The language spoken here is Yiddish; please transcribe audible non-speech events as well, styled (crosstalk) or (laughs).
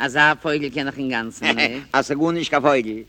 Als ein Vögel kann ich den ganzen, (laughs) ne? Als ein Gunnisch kann